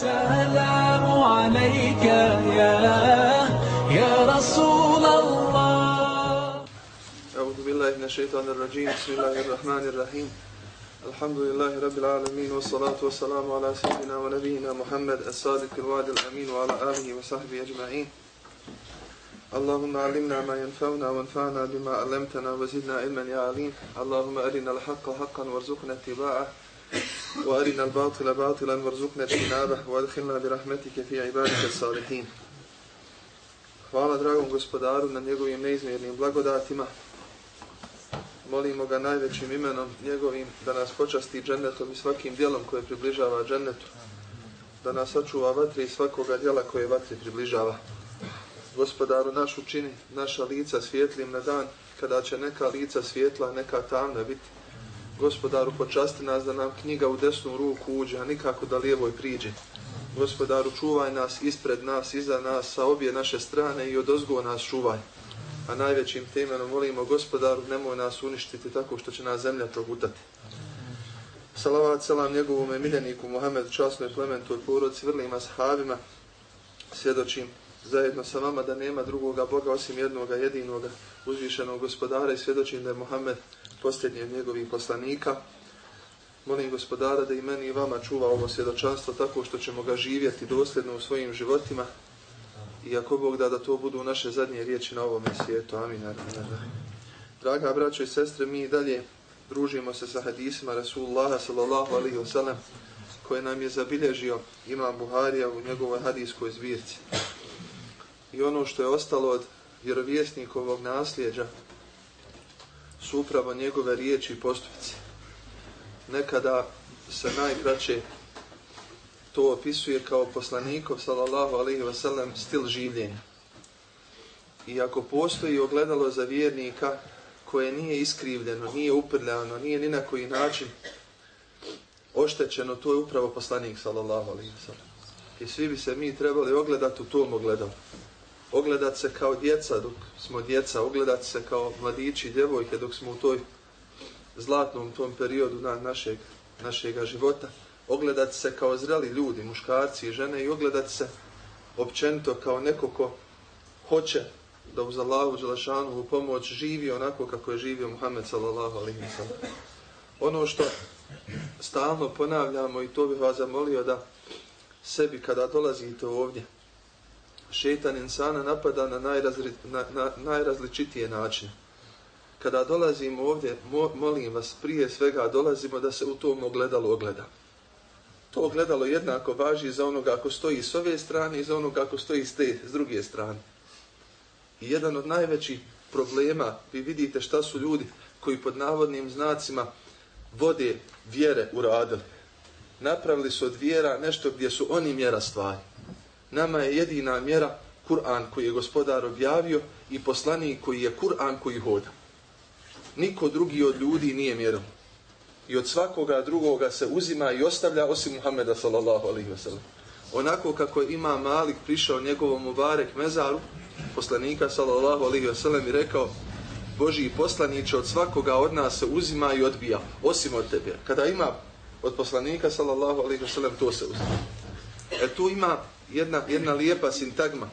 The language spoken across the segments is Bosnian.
السلام عليك يا يا رسول الله. أعوذ بالله من الشيطان الرجيم. بسم الله الرحمن الرحيم. الحمد لله رب العالمين والصلاة والسلام على سيدنا ونبينا محمد الصادق الوعد الأمين وعلى آله وصحبه أجمعين. اللهم علمنا ما ينفعنا وانفعنا بما علمتنا وزدنا علما يا عليم. اللهم أرنا الحق حقا وارزقنا اتباعه. وأرنا الباطل باطلا وارزقنا اجتنابه وادخلنا برحمتك في عبادك الصالحين Hvala dragom gospodaru na njegovim neizmjernim blagodatima. Molimo ga najvećim imenom njegovim da nas počasti džennetom i svakim dijelom koje približava džennetu. Da nas očuva vatri i svakoga dijela koje vatri približava. Gospodaru naš učini naša lica svjetlim na dan kada će neka lica svjetla, neka tamna biti. Gospodaru počasti nas da nam knjiga u desnu ruku uđe, a nikako da lijevoj priđe. Gospodaru čuvaj nas ispred nas, iza nas, sa obje naše strane i od ozgo nas čuvaj. A najvećim temenom molimo gospodaru nemoj nas uništiti tako što će nas zemlja progutati. Salavat selam njegovom miljeniku Muhammedu, časnoj plementoj porodci vrlima sahabima svjedočim zajedno sa vama da nema drugoga Boga osim jednoga jedinoga uzvišenog gospodara i svjedočim da je Muhammed posljednji od njegovih poslanika. Molim gospodara da i meni i vama čuva ovo svjedočanstvo tako što ćemo ga živjeti dosljedno u svojim životima i ako Bog da da to budu naše zadnje riječi na ovom svijetu. Amin. Draga braćo i sestre, mi dalje družimo se sa hadisima Rasulullaha sallallahu alaihi wa sallam koje nam je zabilježio Imam Buharija u njegovoj hadiskoj zbirci. I ono što je ostalo od vjerovjesnikovog nasljeđa su upravo njegove riječi i postupci. Nekada se najkraće to opisuje kao poslanikov sallallahu alaihi wasallam, stil življenja. I ako postoji ogledalo za vjernika koje nije iskrivljeno, nije uprljano, nije ni na koji način oštećeno, to je upravo poslanik sallallahu alaihi wasallam. I svi bi se mi trebali ogledati u tom ogledalu ogledat se kao djeca dok smo djeca, ogledat se kao mladići i djevojke dok smo u toj zlatnom tom periodu na našeg, našeg života, ogledat se kao zreli ljudi, muškarci i žene i ogledat se općenito kao neko ko hoće da uz Allahu Đelešanu u pomoć živi onako kako je živio Muhammed sallallahu alaihi wa Ono što stalno ponavljamo i to bih vas zamolio da sebi kada dolazite ovdje, šetan insana napada na, najrazri, na, na najrazličitije načine. Kada dolazimo ovdje, mo, molim vas, prije svega dolazimo da se u tom ogledalo ogleda. To ogledalo jednako važi za onoga ako stoji s ove strane i za onoga ako stoji s, te, s druge strane. I jedan od najvećih problema, vi vidite šta su ljudi koji pod navodnim znacima vode vjere u radili. Napravili su od vjera nešto gdje su oni mjera stvari nama je jedina mjera Kur'an koji je gospodar objavio i poslanik koji je Kur'an koji hoda. Niko drugi od ljudi nije mjerom. I od svakoga drugoga se uzima i ostavlja osim Muhammeda sallallahu alaihi wasallam. Onako kako je ima Malik prišao njegovom Mubarek mezaru, poslanika sallallahu alaihi wasallam i rekao Boži poslaniće od svakoga od nas se uzima i odbija, osim od tebe. Kada ima od poslanika sallallahu alaihi wasallam to se uzima. E tu ima jedna, jedna lijepa sintagma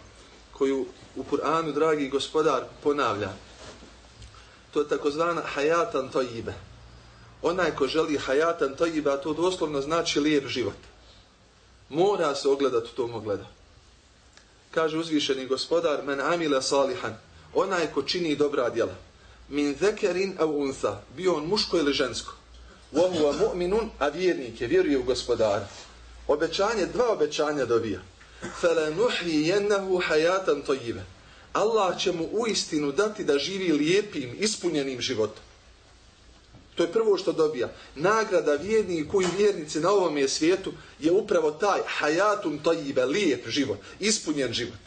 koju u Kur'anu, dragi gospodar, ponavlja. To je takozvana hajatan tojibe. Onaj ko želi hajatan tojibe, to doslovno znači lijep život. Mora se ogledati u tom ogledu. Kaže uzvišeni gospodar, men amila salihan, onaj ko čini dobra djela. Min zekerin av unsa, bio on muško ili žensko. Vohu a mu'minun, a vjernik je, vjeruje u gospodara. Obećanje, dva obećanja dobija. فَلَنُحْيِيَنَّهُ حَيَاتًا طَيِّبًا Allah će mu uistinu dati da živi lijepim, ispunjenim životom. To je prvo što dobija. Nagrada vjerniku i vjernici na ovom je svijetu je upravo taj hayatum tajibe, lijep život, ispunjen život.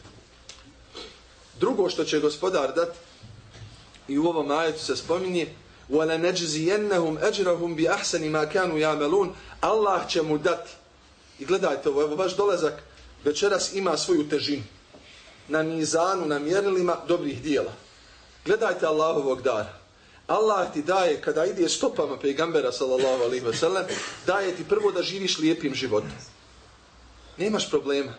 Drugo što će gospodar dati, i u ovom ajetu se spominje, وَلَنَجْزِيَنَّهُمْ أَجْرَهُمْ بِأَحْسَنِ مَا كَانُوا يَعْمَلُونَ Allah će mu dati, i gledajte ovo, evo vaš dolazak, večeras ima svoju težinu na mizanu, na mjerilima dobrih dijela. Gledajte Allahovog dara. Allah ti daje, kada ide stopama pejgambera, sallallahu alaihi wa sallam, daje ti prvo da živiš lijepim životom. nemaš problema.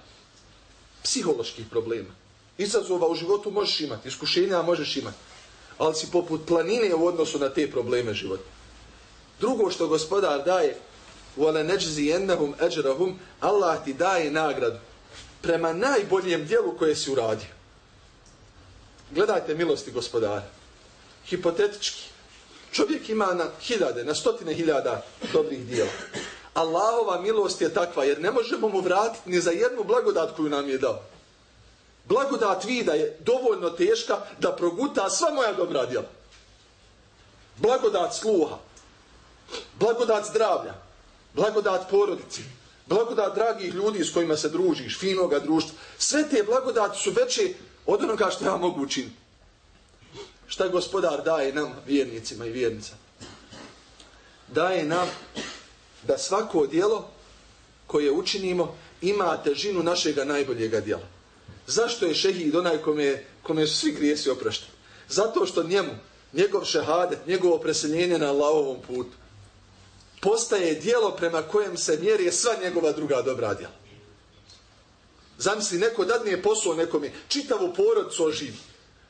Psiholoških problema. Izazova u životu možeš imati, iskušenja možeš imati. Ali si poput planine u odnosu na te probleme života. Drugo što gospodar daje, وَلَا نَجْزِي يَنَّهُمْ أَجْرَهُمْ Allah ti daje nagradu prema najboljem dijelu koje si uradio. Gledajte milosti gospodara. Hipotetički. Čovjek ima na hiljade, na stotine hiljada dobrih dijela. Allahova milost je takva, jer ne možemo mu vratiti ni za jednu blagodat koju nam je dao. Blagodat vida je dovoljno teška da proguta sva moja dobra djela. Blagodat sluha, blagodat zdravlja, blagodat porodici, blagodat dragih ljudi s kojima se družiš, finoga društva. Sve te blagodati su veće od onoga što ja mogu učiniti. Šta gospodar daje nam, vjernicima i vjernicama? Daje nam da svako dijelo koje učinimo ima težinu našega najboljega dijela. Zašto je šehid onaj kome, kome su svi grijesi oprašteni? Zato što njemu, njegov šehadet, njegovo preseljenje na Allahovom putu, postaje dijelo prema kojem se mjeri sva njegova druga dobra djela. Zamisli, neko dadne posao nekome, čitavu porodcu oživi.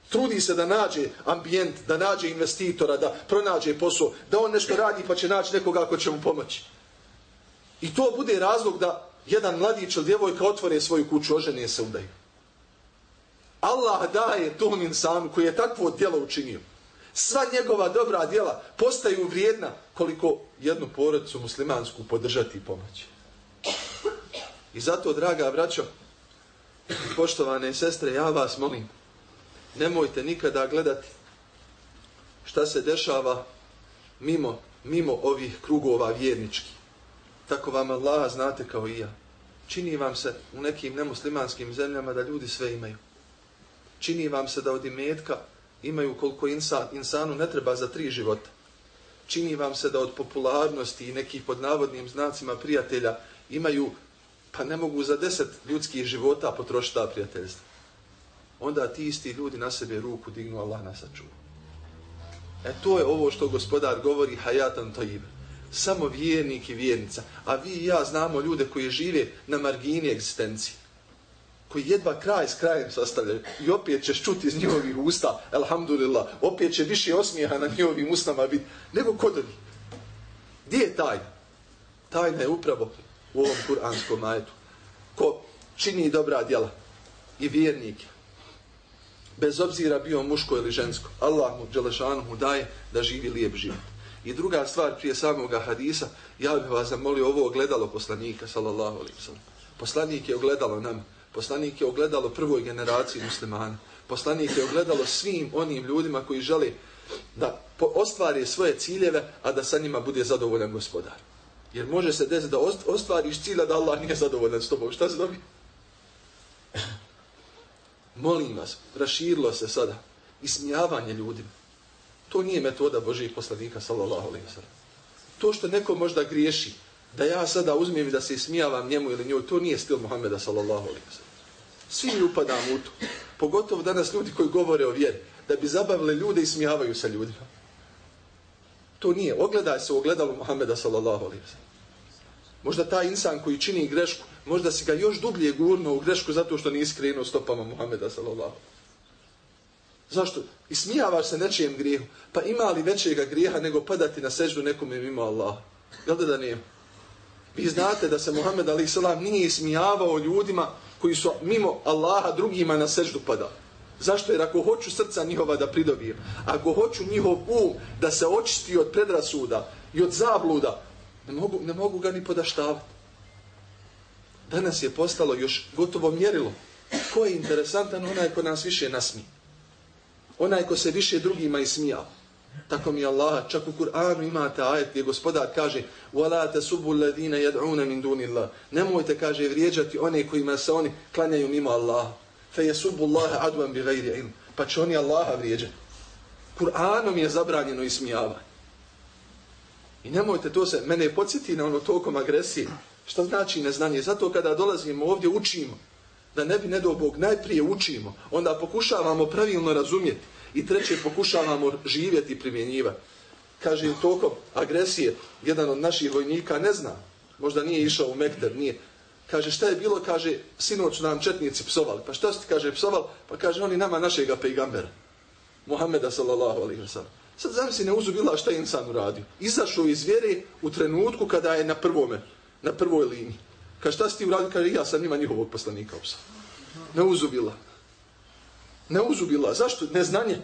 Trudi se da nađe ambijent, da nađe investitora, da pronađe posao, da on nešto radi pa će naći nekoga ko će mu pomoći. I to bude razlog da jedan mladić ili djevojka otvore svoju kuću, ožene se udaju. Allah daje tom insanu koji je takvo djelo učinio. Sva njegova dobra djela postaju vrijedna koliko jednu porodicu muslimansku podržati i pomoći. I zato, draga braćo, poštovane sestre, ja vas molim, nemojte nikada gledati šta se dešava mimo, mimo ovih krugova vjernički. Tako vam Allah znate kao i ja. Čini vam se u nekim nemuslimanskim zemljama da ljudi sve imaju. Čini vam se da od imetka imaju koliko insan, insanu ne treba za tri života. Čini vam se da od popularnosti i nekih pod navodnim znacima prijatelja imaju, pa ne mogu za deset ljudskih života potrošiti ta prijateljstva. Onda ti isti ljudi na sebe ruku dignu Allah nas sačuva. E to je ovo što gospodar govori hajatan to ime. Samo vjernik i vjernica. A vi i ja znamo ljude koji žive na margini egzistencije koji jedva kraj s krajem sastavljaju i opet ćeš čuti iz njihovih usta, alhamdulillah, opet će više osmijeha na njihovim usnama biti, nego kod ovih. Gdje je tajna? Tajna je upravo u ovom kuranskom majetu. Ko čini dobra djela i vjernik bez obzira bio muško ili žensko, Allah mu, Đelešanu mu daje da živi lijep život. I druga stvar prije samoga hadisa, ja bih vas zamolio ovo ogledalo poslanika, sallallahu alaihi sallam. Poslanik je ogledalo nam, Poslanik je ogledalo prvoj generaciji muslimana. Poslanik je ogledalo svim onim ljudima koji žele da ostvari svoje ciljeve, a da sa njima bude zadovoljan gospodar. Jer može se desiti da ostvariš cilja da Allah nije zadovoljan s tobom. Šta se dobije? Molim vas, raširilo se sada ismijavanje ljudima. To nije metoda Božih poslanika, sallallahu alaihi wa sallam. To što neko možda griješi, da ja sada uzmijem da se ismijavam njemu ili njoj, to nije stil Muhammeda sallallahu alaihi wa Svi mi upadamo u to. Pogotovo danas ljudi koji govore o vjeri, da bi zabavili ljude i smijavaju sa ljudima. To nije. Ogledaj se u ogledalu Muhammeda sallallahu alaihi wa Možda taj insan koji čini grešku, možda si ga još dublje gurno u grešku zato što nije skrenuo stopama Muhammeda sallallahu Zašto? I smijavaš se nečijem grijehu. Pa ima li većega grijeha nego padati na seždu nekome mimo Allah? Jel da da nije? Vi znate da se Muhammed a.s. nije ismijavao ljudima koji su mimo Allaha drugima na seždu pada. Zašto? Jer ako hoću srca njihova da pridobijem, ako hoću njihov um da se očisti od predrasuda i od zabluda, ne mogu, ne mogu ga ni podaštavati. Danas je postalo još gotovo mjerilo. Ko je interesantan? Onaj ko nas više nasmi. Onaj ko se više drugima ismijao. Tako mi Allah, čak u Kur'anu imate ajet gdje gospodar kaže وَلَا تَسُبُوا الَّذِينَ يَدْعُونَ مِنْ دُونِ اللَّهِ Nemojte, kaže, vrijeđati one kojima se oni klanjaju mimo Allah. فَيَسُبُوا اللَّهَ عَدْوًا بِغَيْرِ عِلْمِ Pa će oni Allaha vrijeđati. Kur'anom je zabranjeno ismijavanje. I nemojte to se, mene podsjeti na ono tokom agresije. Šta znači neznanje? Zato kada dolazimo ovdje učimo, da ne bi ne do Bog, najprije učimo, onda pokušavamo pravilno razumjeti i treće pokušavamo živjeti i primjenjivati. Kaže, tokom agresije, jedan od naših vojnika ne zna, možda nije išao u Mekter, nije, Kaže, šta je bilo? Kaže, sinoć nam četnici psovali. Pa šta ste, kaže, psovali? Pa kaže, oni nama našega pejgambera. Muhammeda sallallahu alaihi wa sallam. Sad zamisli ne uzubila šta je insan uradio. Izašao iz vjere u trenutku kada je na prvome, na prvoj liniji. Kaže, šta si ti uradio? Kaže, ja sam njima njihovog poslanika opsa. Ne uzubila. Ne uzubila. Zašto? Neznanje.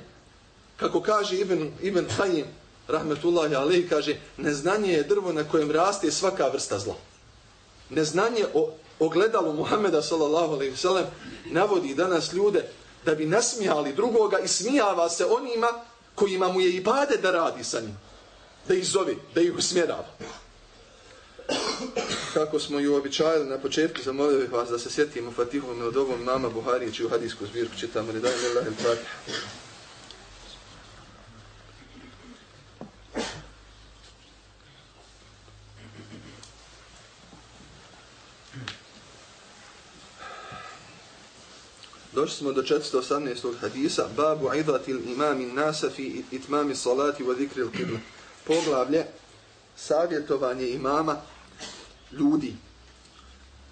Kako kaže Ibn, Ibn Hayim, rahmetullahi alaihi, kaže, neznanje je drvo na kojem raste svaka vrsta zla. Neznanje o ogledalu Muhammeda sallallahu alaihi sallam navodi danas ljude da bi nasmijali drugoga i smijava se onima kojima mu je i bade da radi sa njim. Da ih zove, da ih usmjerava. Kako smo ju običajali na početku, zamolio bih vas da se sjetimo Fatihom od ovom nama Buharije, čiju hadijsku zbirku čitamo. Ne dajem Allah il Došli smo do 418. hadisa, babu idatil imami nasa fi itmami salati wa zikri il qibla. Poglavlje, savjetovanje imama ljudi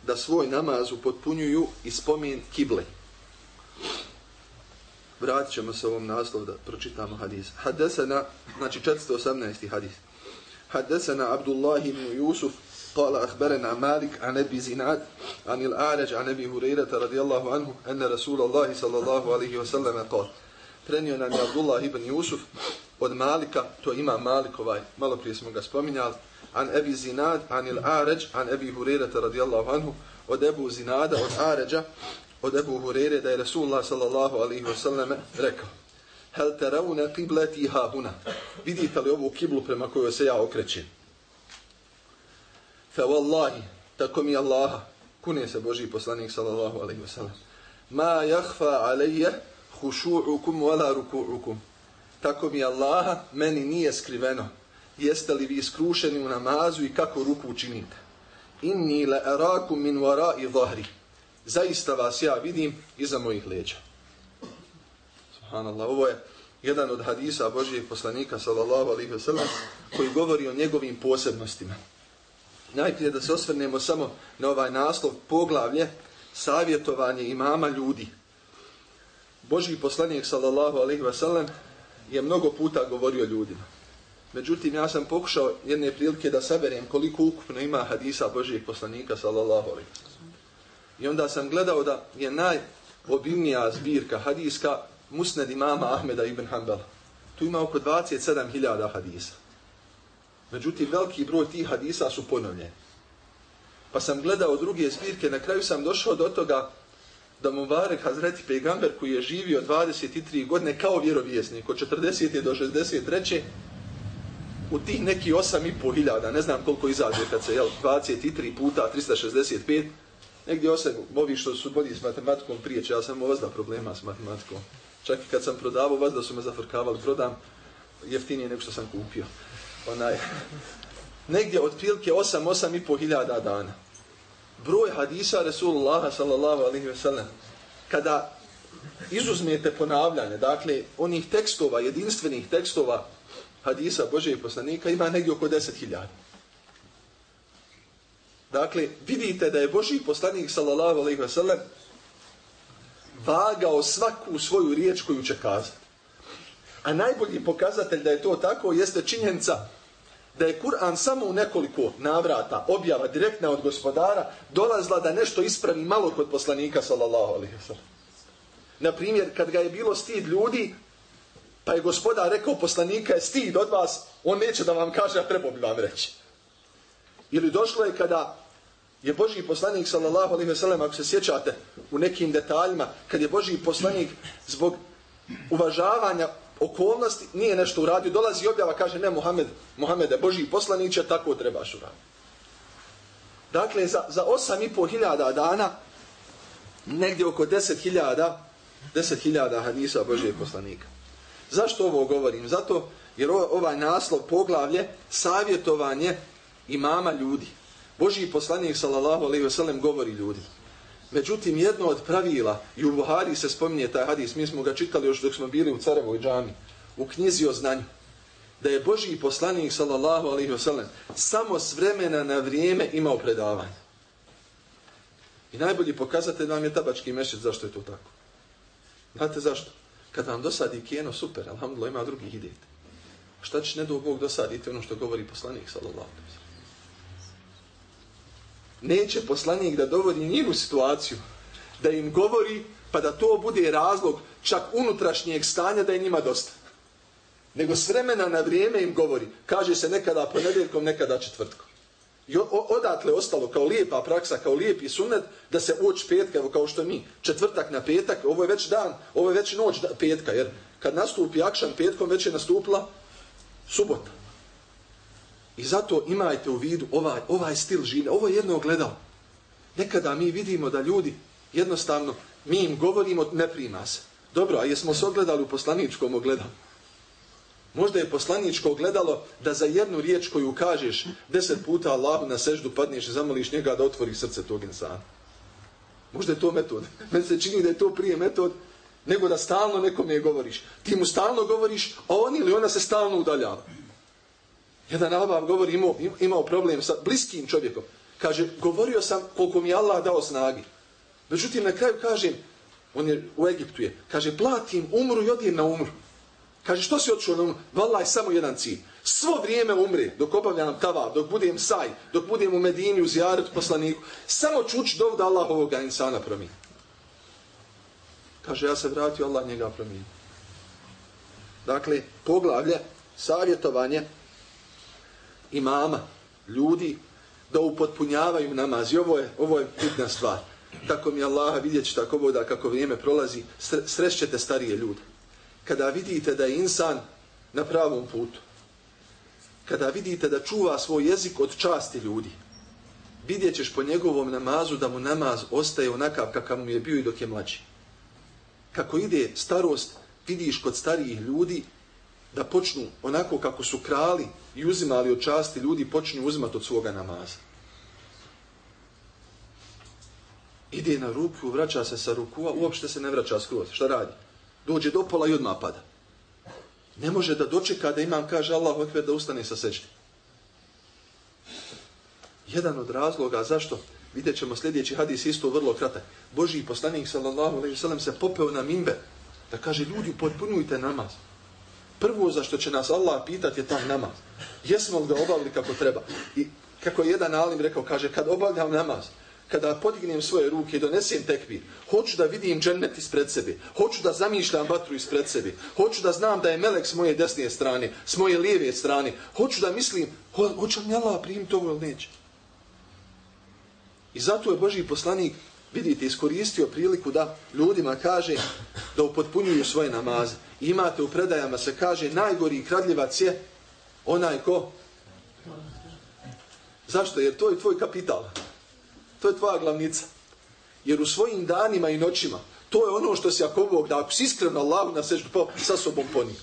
da svoj namaz upotpunjuju i spomin kible. Vratit ćemo se ovom naslovu da pročitamo hadis. Haddesana, znači 418. hadis. Haddesana Abdullah ibn Yusuf, قال أخبرنا مالك عن أبي زناد عن الأعرج عن أبي هريرة رضي الله عنه أن رسول الله صلى الله عليه وسلم قال prenio nam je Abdullah ibn Yusuf od Malika, to ima Malik ovaj, malo prije smo ga spominjali, an Ebi Zinad, an il Aređ, an Ebi Hurerata radijallahu anhu, od Ebu Zinada, od Aređa, od Ebu Hurere, da je Resulullah sallallahu alaihi wasallam rekao, hel teravune qibleti ha vidite li ovu kiblu prema kojoj se ja okrećem? Fe wallahi, tako mi Allaha, kune se Boži poslanik sallallahu alaihi wasallam, ma jahfa alaije hušu'ukum wala ruku'ukum. Tako mi Allaha, meni nije skriveno. Jeste li vi skrušeni u namazu i kako ruku učinite? Inni la arakum min wara'i zahri. Zaista vas ja vidim iza mojih leđa. Subhanallah, ovo je jedan od hadisa Božijeg poslanika sallallahu alaihi ve sellem koji govori o njegovim posebnostima najprije da se osvrnemo samo na ovaj naslov poglavlje savjetovanje imama ljudi. Božji poslanik sallallahu alejhi ve sellem je mnogo puta govorio ljudima. Međutim, ja sam pokušao jedne prilike da saberem koliko ukupno ima hadisa Božijeg poslanika sallallahu alejhi I onda sam gledao da je najobimnija zbirka hadiska Musned imama Ahmeda ibn Hanbala. Tu ima oko 27.000 hadisa. Međutim, veliki broj tih hadisa su ponovljeni. Pa sam gledao druge zbirke, na kraju sam došao do toga da Mubarek Hazreti Pejgamber koji je živio 23 godine kao vjerovjesnik od 40. do 63 u tih neki 8,5 hiljada, ne znam koliko izađe kad se, jel, 23 puta 365, negdje osam, ovi što su bolji s matematikom priječe, ja sam ovazda problema s matematikom. Čak i kad sam prodavao, vas da su me zafrkavali, prodam jeftinije nego što sam kupio onaj, negdje od prilike 8, 8,5 hiljada dana. Broj hadisa Resulullah sallallahu alaihi ve sellem, kada izuzmete ponavljanje, dakle, onih tekstova, jedinstvenih tekstova hadisa Božeg poslanika, ima negdje oko 10.000. Dakle, vidite da je Boži poslanik sallallahu alaihi ve sellem vagao svaku svoju riječ koju će kazati. A najbolji pokazatelj da je to tako jeste činjenica da je Kur'an samo u nekoliko navrata objava direktna od gospodara dolazla da nešto ispravi malo kod poslanika sallallahu alaihi wa sallam. Na primjer, kad ga je bilo stid ljudi, pa je gospodar rekao poslanika je stid od vas, on neće da vam kaže, a treba bi vam reći. Ili došlo je kada je Boži poslanik sallallahu alaihi wa ako se sjećate u nekim detaljima, kad je Boži poslanik zbog uvažavanja okolnosti, nije nešto uradio, dolazi objava, kaže, ne, Muhammed, Mohamede, Boži poslaniće, tako trebaš uraditi. Dakle, za, za osam i pol hiljada dana, negdje oko deset hiljada, deset hiljada hadisa Božije poslanika. Zašto ovo govorim? Zato jer ovaj naslov poglavlje savjetovanje imama ljudi. Božiji poslanik sallallahu alejhi ve sellem govori ljudi. Međutim, jedno od pravila, i u Buhari se spominje taj hadis, mi smo ga čitali još dok smo bili u Carevoj džami, u knjizi o znanju, da je Božji poslanik, sallallahu alejhi ve sellem samo s vremena na vrijeme imao predavanje. I najbolji pokazatelj vam je tabački mešec zašto je to tako. Znate zašto? Kad vam dosadi keno, super, alhamdulillah, ima drugih idete. Šta ćeš ne do Bog dosaditi ono što govori poslanik, sallallahu Neće poslanik da dovodi njegu situaciju, da im govori, pa da to bude razlog čak unutrašnjeg stanja da je njima dosta. Nego s vremena na vrijeme im govori. Kaže se nekada ponedjeljkom, nekada četvrtkom. I odatle ostalo kao lijepa praksa, kao lijepi sunet, da se uoč petka, evo kao što mi, četvrtak na petak, ovo je već dan, ovo je već noć da, petka, jer kad nastupi akšan petkom, već je nastupila subota. I zato imajte u vidu ovaj, ovaj stil življa, ovo je jedno ogledalo. Nekada mi vidimo da ljudi, jednostavno, mi im govorimo, ne prima se. Dobro, a jesmo se ogledali u poslaničkom ogledalu? Možda je poslaničko gledalo da za jednu riječ koju kažeš deset puta Allahu na seždu padneš i zamoliš njega da otvori srce tog insana. Možda je to metod. Meni se čini da je to prije metod nego da stalno nekom je govoriš. Ti mu stalno govoriš, a on ili ona se stalno udaljava. Jedan Abav govori, imao, imao problem sa bliskim čovjekom. Kaže, govorio sam koliko mi Allah dao snagi. Međutim, na kraju kažem, on je u Egiptu je, kaže, platim, umru i odijem na umru. Kaže, što si odšao na umru? Vala je samo jedan cilj. Svo vrijeme umri, dok obavljam tava, dok budem saj, dok budem u Medini, u Zijaretu, poslaniku. Samo čuć dov da Allah ovoga insana promijeni. Kaže, ja se vratio, Allah njega promijeni. Dakle, poglavlje, savjetovanje imama, ljudi, da upotpunjavaju namaz. I ovo je, ovo je bitna stvar. Tako mi Allaha vidjet će tako voda kako vrijeme prolazi, srećete starije ljude kada vidite da je insan na pravom putu, kada vidite da čuva svoj jezik od časti ljudi, vidjet ćeš po njegovom namazu da mu namaz ostaje onakav kakav mu je bio i dok je mlađi. Kako ide starost, vidiš kod starijih ljudi da počnu onako kako su krali i uzimali od časti ljudi, počnu uzimati od svoga namaza. Ide na ruku, vraća se sa ruku, a uopšte se ne vraća skroz. Šta radi? Dođe do pola i odmah pada. Ne može da dočeka da imam, kaže Allah, ekber, da ustane sa sečti. Jedan od razloga zašto, vidjet ćemo sljedeći hadis isto vrlo kratak. Boži poslanik, sallallahu alaihi sallam, se popeo na mimbe da kaže, ljudi, potpunujte namaz. Prvo za što će nas Allah pitati je taj namaz. Jesmo li ga obavili kako treba? I kako je jedan alim rekao, kaže, kad obavljam namaz, kada podignem svoje ruke i donesem tekbir, hoću da vidim džennet ispred sebe, hoću da zamišljam vatru ispred sebe, hoću da znam da je melek s moje desne strane, s moje lijeve strane, hoću da mislim, ho, hoće li Allah primiti ovo ili neće? I zato je Boži poslanik, vidite, iskoristio priliku da ljudima kaže da upotpunjuju svoje namaze. Imate u predajama se kaže najgori kradljivac je onaj ko? Zašto? Jer to je tvoj kapital. To je tvoja glavnica. Jer u svojim danima i noćima, to je ono što si ako Bog da, ako si iskreno Allahu na seždu, pa sa sobom poni.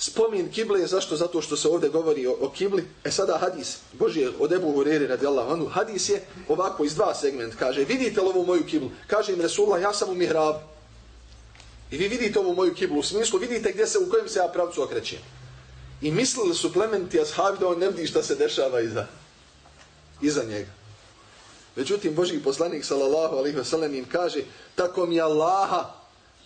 Spomin kible je zašto? Zato što se ovdje govori o, o kibli. E sada hadis, Božje od Ebu Hurere radi Allah, hadis je ovako iz dva segmenta. Kaže, vidite li ovu moju kiblu? Kaže im Resulullah, ja sam u mihrab. I vi vidite ovu moju kiblu, u smislu vidite gdje se, u kojem se ja pravcu okrećem. I mislili su plementi ashabi da on ne vidi šta se dešava iza, iza njega. Međutim, Boži poslanik, sallallahu alaihi ve sellem im kaže, tako mi Allaha,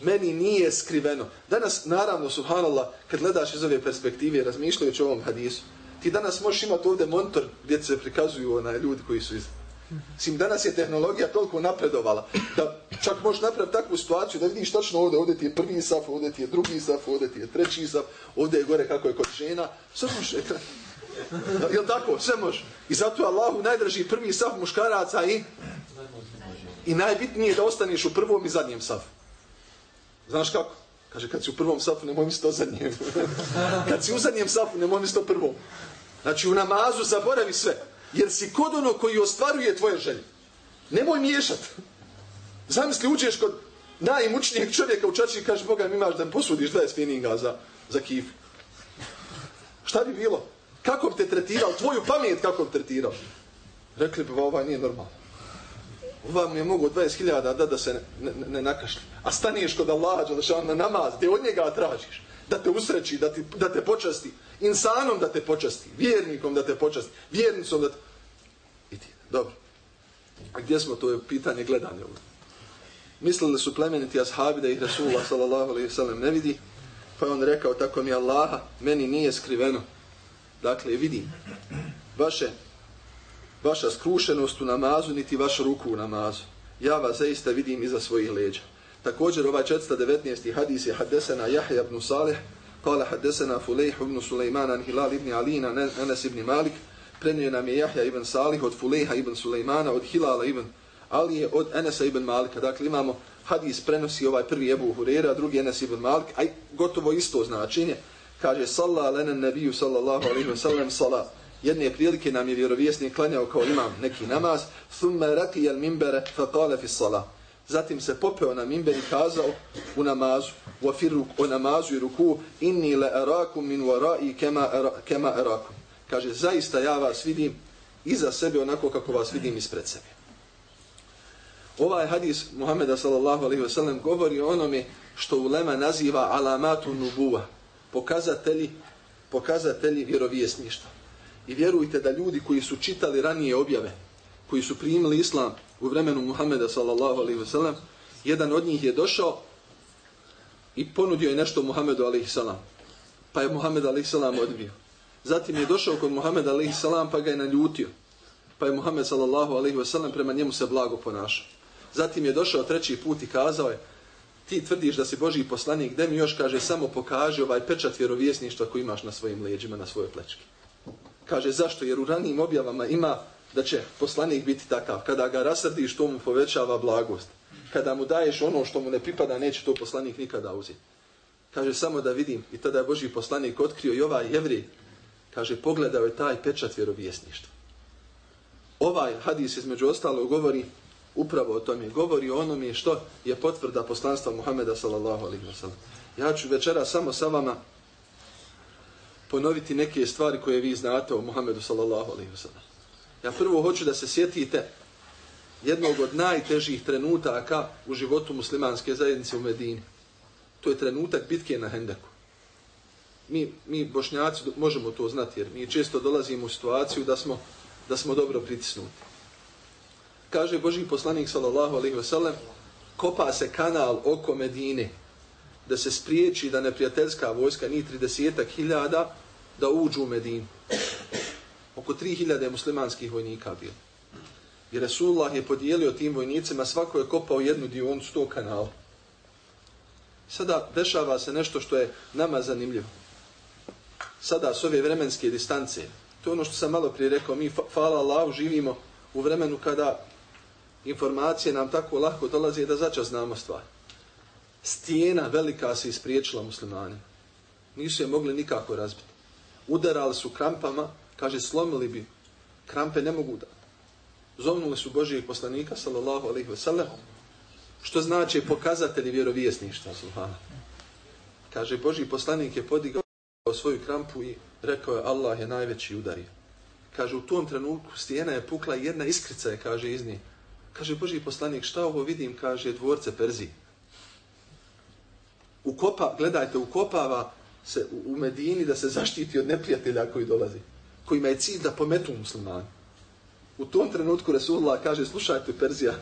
meni nije skriveno. Danas, naravno, subhanallah, kad gledaš iz ove perspektive, razmišljajući o ovom hadisu, ti danas možeš imati ovdje monitor gdje se prikazuju onaj ljudi koji su iz... Sim, danas je tehnologija toliko napredovala da čak možeš napraviti takvu situaciju da vidiš tačno ovdje, ovdje ti je prvi saf, ovdje ti je drugi saf, ovdje ti je treći saf, ovdje je gore kako je kod žena. Samo možeš ekran. Je tako? Sve može. I zato je Allahu najdraži prvi saf muškaraca i i najbitnije je da ostaneš u prvom i zadnjem safu. Znaš kako? Kaže, kad si u prvom safu, nemoj misliti o zadnjem. kad si u zadnjem safu, nemoj misliti o prvom. Znači, u namazu zaboravi sve. Jer si kod ono koji ostvaruje tvoje želje. Nemoj miješat. Zamisli, uđeš kod najimućnijeg čovjeka u čači i kaže, Boga, mi imaš da posudiš 20 spinninga za, za kifu. Šta bi bilo? Kako bi te tretirao? Tvoju pamet kako bi tretirao? Rekli bi, ovaj nije normalno. Ovaj mi je mogu 20.000 da da se ne, ne, ne nakašli. A staniješ kod Allaha, da on na namaz, gdje od njega tražiš. Da te usreći, da, ti, da te počasti. Insanom da te počasti. Vjernikom da te počasti. Vjernicom da te... I ti, dobro. A gdje smo, to je pitanje gledanja. Mislili su plemeniti ashabi da ih Rasulullah sallallahu alaihi sallam ne vidi, pa on rekao tako mi Allaha, meni nije skriveno. Dakle, vidim, vaše, vaša skrušenost u namazu, niti vašu ruku u namazu. Ja vas zaista vidim iza svojih leđa. Također ovaj 419. hadis je hadesena Jahja ibn Salih, kala hadesena Fulejh ibn Sulejman, Hilal ibn Alina, Anas ibn Malik, prenio nam je Jahja ibn Salih od Fulejha ibn Sulejmana, od Hilala ibn Alije, od Anasa ibn Malika. Dakle, imamo hadis prenosi ovaj prvi Ebu Hurera, drugi Anas ibn Malik, aj gotovo isto značenje. Kaže, salla lenen nabiju sallallahu alaihi wa sallam, sala Jedne prilike nam je vjerovjesnik klanjao kao imam neki namaz, thumma raki al mimbere, fa qala fi sala Zatim se popeo na minber i kazao u namazu, wa fi ruku namazu i ruku, inni la arakum min warai kama ara, kama arakum. Kaže, zaista ja vas vidim iza sebe onako kako vas vidim ispred sebe. Ovaj hadis Muhammeda sallallahu alaihi wa sallam govori o onome što ulema naziva alamatu nubuva, pokazatelji, pokazatelji vjerovjesništva. I vjerujte da ljudi koji su čitali ranije objave, koji su primili islam u vremenu Muhammeda sallallahu alaihi wa sallam, jedan od njih je došao i ponudio je nešto Muhammedu alaihi sallam. Pa je Muhammed alaihi sallam odbio. Zatim je došao kod Muhameda alaihi sallam pa ga je naljutio. Pa je Muhammed sallallahu alaihi wa sallam prema njemu se blago ponašao. Zatim je došao treći put i kazao je ti tvrdiš da si Boži poslanik, gde mi još kaže samo pokaže ovaj pečat vjerovjesništva koji imaš na svojim leđima, na svojoj plečki. Kaže zašto? Jer u ranijim objavama ima da će poslanik biti takav. Kada ga rasrdiš, to mu povećava blagost. Kada mu daješ ono što mu ne pripada, neće to poslanik nikada uzeti. Kaže samo da vidim. I tada je Boži poslanik otkrio i ovaj jevri. Kaže pogledao je taj pečat vjerovjesništva. Ovaj hadis između ostalo govori upravo o tome. Govori o onome što je potvrda poslanstva Muhameda sallallahu alaihi wasallam. Ja ću večera samo sa vama ponoviti neke stvari koje vi znate o Muhammedu sallallahu alaihi wasallam. Ja prvo hoću da se sjetite jednog od najtežih trenutaka u životu muslimanske zajednice u Medini. To je trenutak bitke na Hendeku. Mi, mi bošnjaci možemo to znati jer mi često dolazimo u situaciju da smo, da smo dobro pritisnuti. Kaže Boži poslanik sallallahu alaihi wasallam kopa se kanal oko Medine da se spriječi da neprijateljska vojska ni 30 hiljada da uđu u Medinu oko 3000 muslimanskih vojnika bilo. I Resulullah je podijelio tim vojnicima, svako je kopao jednu dionicu tog kanala. Sada dešava se nešto što je nama zanimljivo. Sada s ove vremenske distance, to je ono što sam malo prije rekao, mi, hvala Allah, živimo u vremenu kada informacije nam tako lako dolaze da začas znamo stvar. Stijena velika se ispriječila muslimanima. Nisu je mogli nikako razbiti. Udarali su krampama, kaže slomili bi krampe ne mogu da zovnuli su Božijeg poslanika sallallahu alaihi ve sellem, što znači pokazatelji vjerovijesništva subhana. kaže Božiji poslanik je podigao svoju krampu i rekao je Allah je najveći udario kaže u tom trenutku stijena je pukla jedna iskrica je kaže iz nje kaže Boži poslanik šta ovo vidim kaže dvorce Perzije ukopa, gledajte, ukopava se u Medini da se zaštiti od neprijatelja koji dolazi kojima je cilj da pometu muslimani. U tom trenutku Resulullah kaže, slušajte Perzija,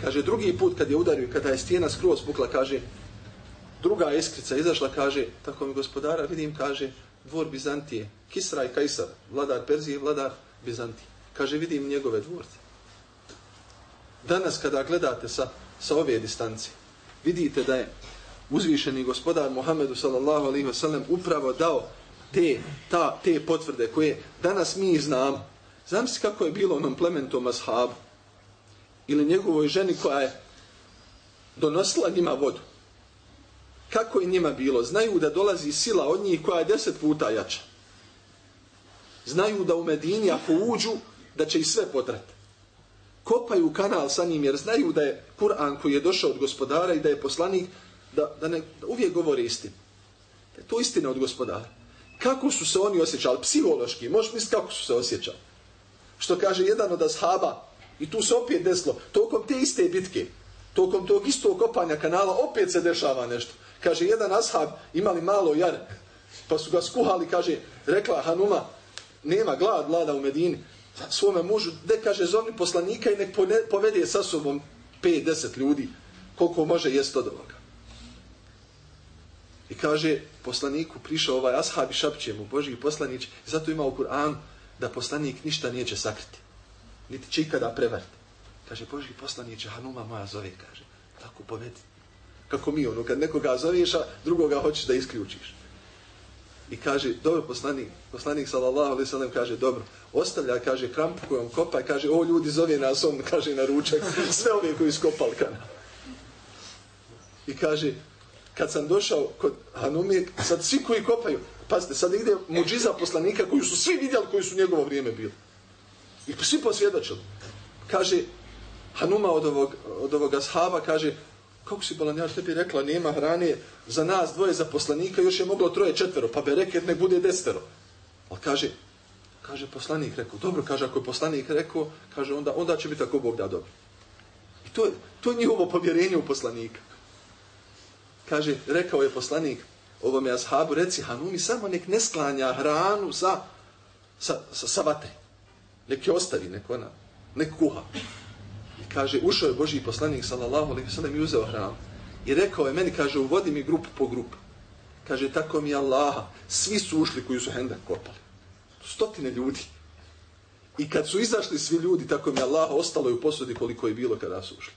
kaže, drugi put kad je udario, kada je stijena skroz pukla, kaže, druga iskrica izašla, kaže, tako mi gospodara, vidim, kaže, dvor Bizantije, Kisra i Kajsar, vladar Perzije, vladar Bizantije. Kaže, vidim njegove dvorce. Danas kada gledate sa, sa ove distancije, vidite da je uzvišeni gospodar Muhammedu sallallahu alaihi wa sallam upravo dao te, ta, te potvrde koje danas mi znam. Znam si kako je bilo onom plementom ashabu ili njegovoj ženi koja je donosila njima vodu. Kako je njima bilo? Znaju da dolazi sila od njih koja je deset puta jača. Znaju da u Medini ako uđu da će ih sve potrati. Kopaju kanal sa njim jer znaju da je Kur'an koji je došao od gospodara i da je poslanik da, da, ne, da uvijek govori istinu. E, to je istina od gospodara kako su se oni osjećali psihološki, možeš misliti kako su se osjećali. Što kaže jedan od ashaba, i tu se opet desilo, tokom te iste bitke, tokom tog istog kopanja kanala, opet se dešava nešto. Kaže, jedan ashab imali malo jar, pa su ga skuhali, kaže, rekla Hanuma, nema glad, vlada u Medini, svome mužu, de kaže, zovni poslanika i nek povede sa sobom 5-10 ljudi, koliko može jest od ovoga. I kaže, poslaniku prišao ovaj ashab i šapće mu, Boži poslanić, i zato ima u Kur'anu da poslanik ništa neće sakriti. Niti će ikada prevariti. Kaže, Boži poslanić, Hanuma moja zove, kaže, tako povedi. Kako mi ono, kad nekoga zoveš, a drugoga hoćeš da isključiš. I kaže, dobro poslanik, poslanik sallallahu alaihi sallam kaže, dobro, ostavlja, kaže, krampu kojom kopa, kaže, o ljudi zove nas, on kaže na ručak, sve ove koji skopali kanal. I kaže, kad sam došao kod Hanumije, sad svi koji kopaju, pazite, sad ide muđiza poslanika koju su svi vidjeli koji su njegovo vrijeme bili. I svi posvjedočili. Kaže, Hanuma od ovog, od ovog ashaba, kaže, kako si bolan, tebi rekla, nema hrane za nas dvoje zaposlanika, još je moglo troje četvero, pa be reket nek bude desetero. Ali kaže, kaže poslanik, rekao, dobro, kaže, ako je poslanik rekao, kaže, onda, onda će biti tako Bog da dobro. I to to je njihovo povjerenje u poslanika. Kaže, rekao je poslanik ovom je ashabu, reci Hanumi, samo nek ne sklanja hranu sa, sa, sa, sa vatre. Nek je ostavi, nek ona, nek kuha kaže, ušao je Božji poslanik, sallallahu alaihi sallam, i uzeo hram. I rekao je, meni, kaže, uvodi mi grupu po grupu. Kaže, tako mi Allaha, svi su ušli koji su hendak kopali. Stotine ljudi. I kad su izašli svi ljudi, tako mi Allaha, ostalo je u posudi koliko je bilo kada su ušli.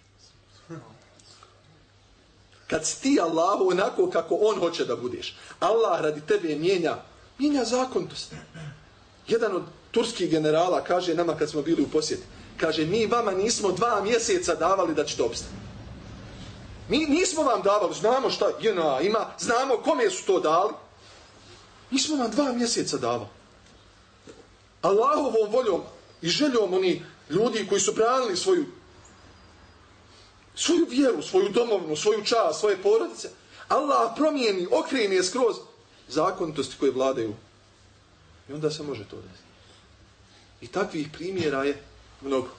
Kad si ti Allahu onako kako on hoće da budeš, Allah radi tebe mijenja, mijenja zakontost. Jedan od turskih generala kaže nama kad smo bili u posjeti, kaže, mi vama nismo dva mjeseca davali da ćete obstati. Mi nismo vam davali, znamo šta JNA ima, znamo kome su to dali. Nismo vam dva mjeseca davali. Allahovom voljom i željom oni ljudi koji su branili svoju svoju vjeru, svoju domovnu, svoju čast, svoje porodice, Allah promijeni, okreni je skroz zakonitosti koje vladaju. I onda se može to desiti. I takvih primjera je mnogo.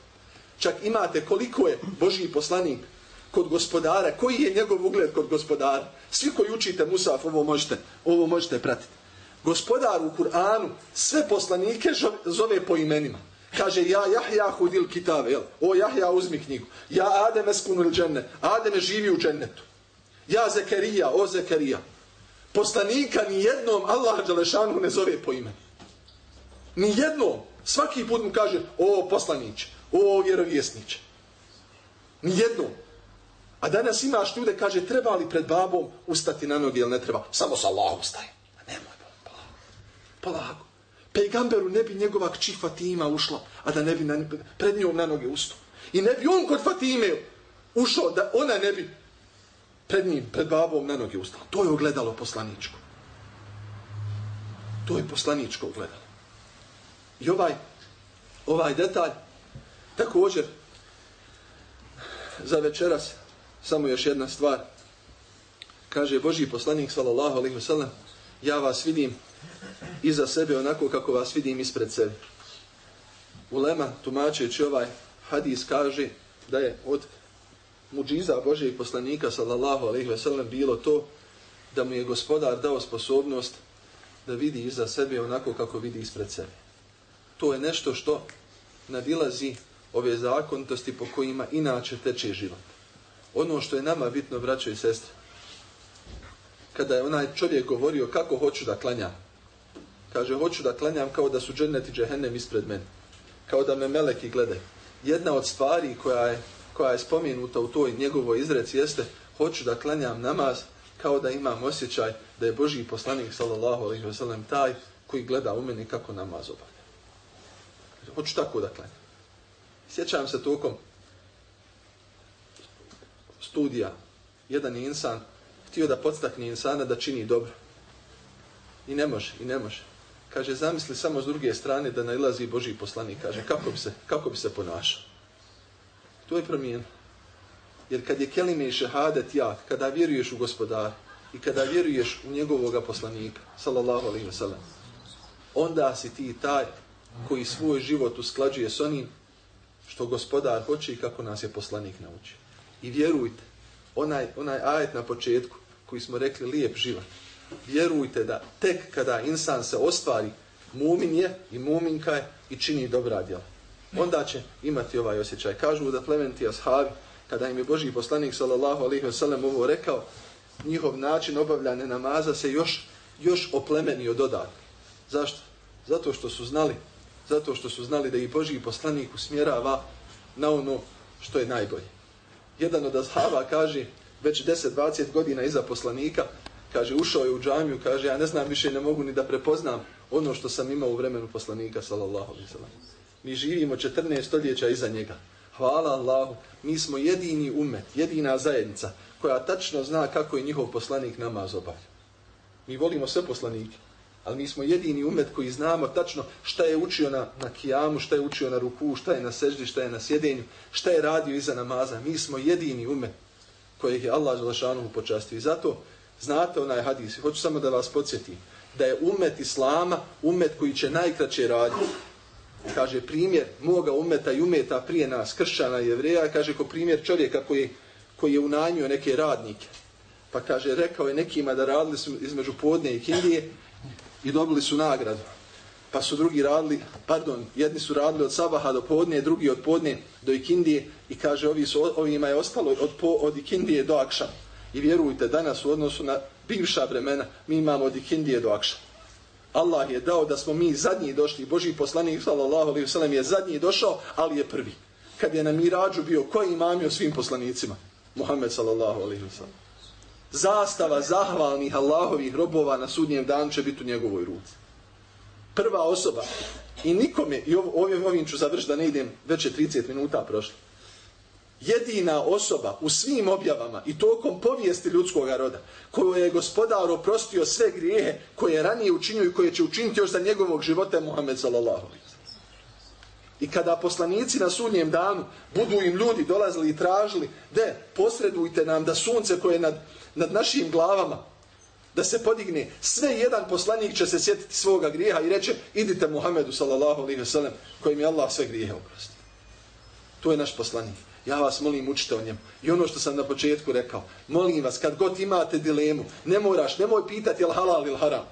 Čak imate koliko je Božji poslanik kod gospodara, koji je njegov ugled kod gospodara. Svi koji učite Musaf, ovo možete, ovo možete pratiti. Gospodar u Kur'anu sve poslanike zove po imenima. Kaže, ja Jahja hudil kitave, jel? O Jahja uzmi knjigu. Ja Adem eskunul dženne. Adem živi u džennetu. Ja Zekerija, o Zekerija. Poslanika ni jednom Allah Đalešanu ne zove po imenu. Ni jednom. Svaki put mu kaže, o poslaniće, o vjerovjesniće. Nijedno. A danas imaš ljude, kaže, treba li pred babom ustati na noge ili ne treba? Samo sa Allah ustaje. A nemoj, polako. Polako. Pejgamberu ne bi njegova kći Fatima ušla, a da ne bi na, pred njom na noge ustao. I ne bi on kod Fatime ušao, da ona ne bi pred njim, pred babom na noge ustala. To je ogledalo poslaničko. To je poslaničko ogledalo. I ovaj, ovaj detalj, također, za večeras, samo još jedna stvar. Kaže Boži poslanik, sallallahu alaihi wasallam, ja vas vidim iza sebe onako kako vas vidim ispred sebe. Ulema, tumačeći ovaj hadis, kaže da je od muđiza Božijeg poslanika, sallallahu alaihi sellem bilo to da mu je gospodar dao sposobnost da vidi iza sebe onako kako vidi ispred sebe to je nešto što nadilazi ove zakonitosti po kojima inače teče život. Ono što je nama bitno, braćo i sestre, kada je onaj čovjek govorio kako hoću da klanjam, kaže hoću da klanjam kao da su džennet i džehennem ispred mene, kao da me meleki gledaju. Jedna od stvari koja je, koja je spomenuta u toj njegovoj izreci jeste hoću da klanjam namaz kao da imam osjećaj da je Boži poslanik sallallahu alaihi wa sallam taj koji gleda u meni kako namaz obavlja. Hoću tako da klanjam. Sjećam se tokom studija. Jedan je insan htio da podstakne insana da čini dobro. I ne može, i ne može. Kaže, zamisli samo s druge strane da nailazi Boži poslanik. Kaže, kako bi se, kako bi se ponašao? To je promijen. Jer kad je kelime i šehadet jak, kada vjeruješ u gospodara i kada vjeruješ u njegovoga poslanika, sallallahu alaihi wa sallam, onda si ti taj koji svoj život usklađuje s onim što gospodar hoće i kako nas je poslanik naučio. I vjerujte, onaj, onaj ajet na početku koji smo rekli lijep život, vjerujte da tek kada insan se ostvari, mumin je i muminka je i čini dobra djela. onda će imati ovaj osjećaj. Kažu da plementi ashabi, kada im je Boži poslanik sallallahu alaihi wa sallam ovo rekao, njihov način obavljanja namaza se još, još oplemenio dodatno. Zašto? Zato što su znali, zato što su znali da i Božji poslanik usmjerava na ono što je najbolje. Jedan od ashaba kaže, već 10-20 godina iza poslanika, kaže, ušao je u džamiju, kaže, ja ne znam više, ne mogu ni da prepoznam ono što sam imao u vremenu poslanika, sallallahu alaihi sallam. Mi živimo 14 stoljeća iza njega. Hvala Allahu, mi smo jedini umet, jedina zajednica koja tačno zna kako je njihov poslanik namaz obavlja. Mi volimo sve poslanike, ali mi smo jedini umet koji znamo tačno šta je učio na, na kijamu, šta je učio na ruku, šta je na seždi, šta je na sjedenju, šta je radio iza namaza. Mi smo jedini umet kojeg je Allah Želešanu počastio. I zato znate onaj hadis, hoću samo da vas podsjetim, da je umet Islama umet koji će najkraće raditi. Kaže primjer moga umeta i umeta prije nas, kršćana i jevreja, kaže ko primjer čovjeka koji, koji je unajmio neke radnike. Pa kaže, rekao je nekima da radili su između podne i kindije i dobili su nagradu. Pa su drugi radili, pardon, jedni su radili od sabaha do podne, drugi od podne do ikindije i kaže, ovi su, ovima je ostalo od, po, od ikindije do akša. I vjerujte, danas u odnosu na bivša vremena, mi imamo od ikindije do akša. Allah je dao da smo mi zadnji došli, Boži poslanik sallallahu alaihi wasallam je zadnji došao, ali je prvi. Kad je na mirađu bio, koji imamio svim poslanicima? Muhammed sallallahu alaihi wasallam. Zastava zahvalnih Allahovih robova na sudnjem danu će biti u njegovoj ruci. Prva osoba. I nikome, i ovim, ovim ću završiti da ne idem, već je 30 minuta prošlo jedina osoba u svim objavama i tokom povijesti ljudskog roda koju je gospodar oprostio sve grijehe koje je ranije učinio i koje će učiniti još za njegovog života je Muhammed sallallahu I kada poslanici na sudnjem danu budu im ljudi dolazili i tražili de, posredujte nam da sunce koje je nad, nad našim glavama da se podigne, sve jedan poslanik će se sjetiti svoga grijeha i reće idite Muhammedu sallallahu alaihi wasallam kojim je Allah sve grijehe oprostio. To je naš poslanik. Ja vas molim učite o njemu. I ono što sam na početku rekao, molim vas, kad god imate dilemu, ne moraš, nemoj pitati je halal ili haram.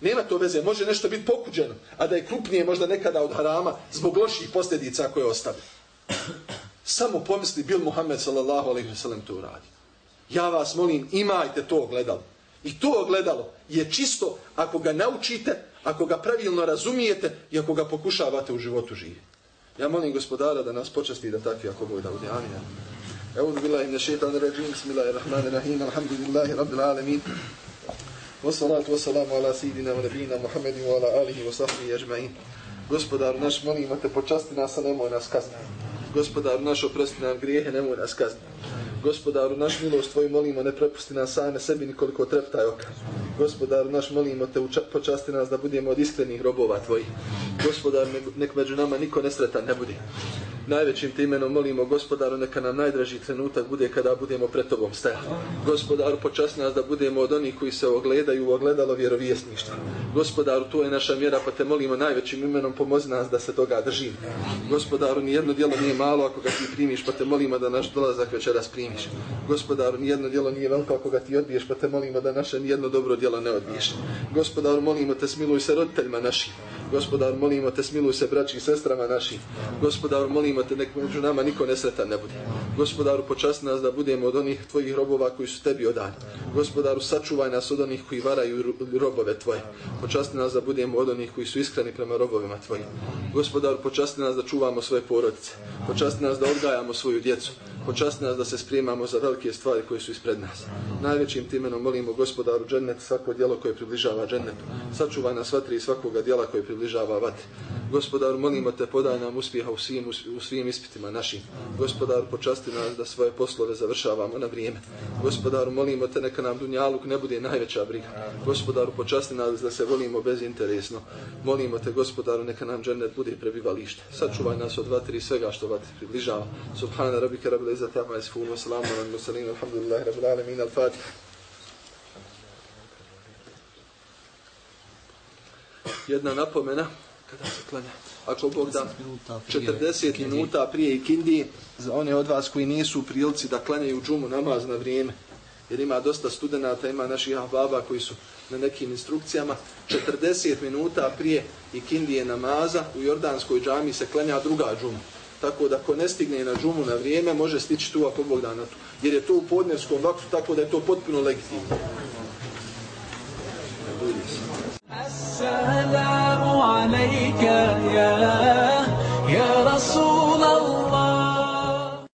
Nema to veze, može nešto biti pokuđeno, a da je krupnije možda nekada od harama zbog loših posljedica koje ostavi. Samo pomisli, bil Muhammed sallallahu alaihi sallam to uradi. Ja vas molim, imajte to gledalo. I to gledalo je čisto ako ga naučite, ako ga pravilno razumijete i ako ga pokušavate u životu živjeti. Ja molim gospodara da nas počasti da takvi ako bude da bude. Amin. Euzu billahi min shaitan rajim. Bismillahirrahmanirrahim. Alhamdulillahi rabbil alamin sayidina wa nabiyina Muhammedin wa ala alihi wa sahbihi ajma'in. Gospodar naš, molimo te počasti nas, a nemoj nas kazniti. Gospodar naš, oprosti nam grijehe, nemoj nas kazniti. Gospodaru naš milost tvoju molimo, ne prepusti nas same sebi nikoliko treptaj oka. Gospodaru naš molimo te, počasti nas da budemo od iskrenih robova tvojih. Gospodar, nek među nama niko nesretan ne bude najvećim ti imenom molimo gospodaru neka nam najdraži trenutak bude kada budemo pred tobom stajali. Gospodaru počasti nas da budemo od onih koji se ogledaju u ogledalo vjerovjesništva. Gospodaru to je naša mjera pa te molimo najvećim imenom pomozi nas da se toga držimo. Gospodaru nijedno djelo nije malo ako ga ti primiš pa te molimo da naš dolazak večeras primiš. Gospodaru nijedno djelo nije veliko ako ga ti odbiješ pa te molimo da naše nijedno dobro djelo ne odbiješ. Gospodaru molimo te smiluj se roditeljima našim. Gospodaru molimo te smiluj se braći i sestrama našim. Gospodaru molimo molimo te nek među nama niko nesretan ne bude. Gospodaru počasti nas da budemo od onih tvojih robova koji su tebi odani. Gospodaru sačuvaj nas od onih koji varaju robove tvoje. Počasti nas da budemo od onih koji su iskreni prema robovima tvojim. Gospodaru počasti nas da čuvamo svoje porodice. Počasti nas da odgajamo svoju djecu. Počasti nas da se spremamo za velike stvari koje su ispred nas. Najvećim timenom molimo gospodaru džennet svako djelo koje približava džennetu. Sačuvaj nas vatri i svakoga djela koje približava vatri. Gospodaru molimo te podaj nam uspjeha u svim, u svim ispitima našim. Gospodar, počasti nas da svoje poslove završavamo na vrijeme. Gospodaru molimo te neka nam dunjaluk ne bude najveća briga. Gospodaru počasti nas da se volimo bezinteresno. Molimo te gospodaru neka nam džennet bude prebivalište. Sačuvaj nas od vatri i svega što vatri približava. Subhana rabike rabile izzati amma yasifun wa salamun ala al-mursalin alhamdulillahi rabbil alamin al-fatih jedna napomena kada se klanja ako Bog da 40 minuta prije ikindi za one od vas koji nisu u prilici da klanjaju džumu namaz na vrijeme jer ima dosta studenta, ima naših ahbaba koji su na nekim instrukcijama, 40 minuta prije ikindije namaza u Jordanskoj džami se klanja druga džuma tako da ko ne stigne na džumu na vrijeme, može stići tu ako Bog dana tu. Jer je to u podnevskom vaktu, tako da je to potpuno legitimno. Assalamu alaikum ya ya Rasulallah